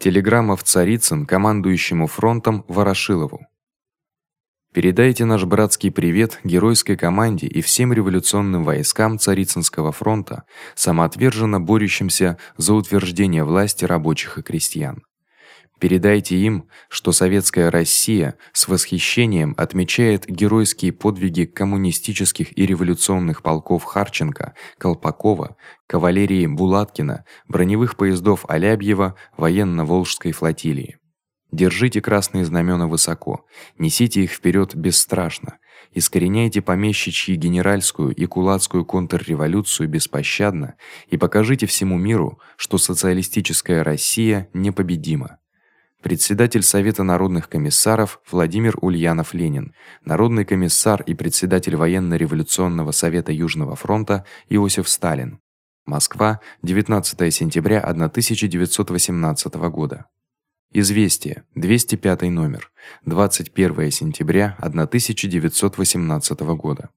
Телеграмма в Царицын командующему фронтом Ворошилову. Передайте наш братский привет героической команде и всем революционным войскам Царицынского фронта, самоотверженно борющимся за утверждение власти рабочих и крестьян. Передайте им, что советская Россия с восхищением отмечает героические подвиги коммунистических и революционных полков Харченко, Колпакова, кавалерии Булаткина, броневых поездов Алябьева, военно-волжской флотилии. Держите красные знамена высоко, несите их вперед бесстрашно. Искореняйте помещичью генеральскую и кулацкую контрреволюцию беспощадно и покажите всему миру, что социалистическая Россия непобедима. Председатель Совета народных комиссаров Владимир Ульянов-Ленин, народный комиссар и председатель военно-революционного совета Южного фронта Иосиф Сталин. Москва, 19 сентября 1918 года. Известие, 205 номер, 21 сентября 1918 года.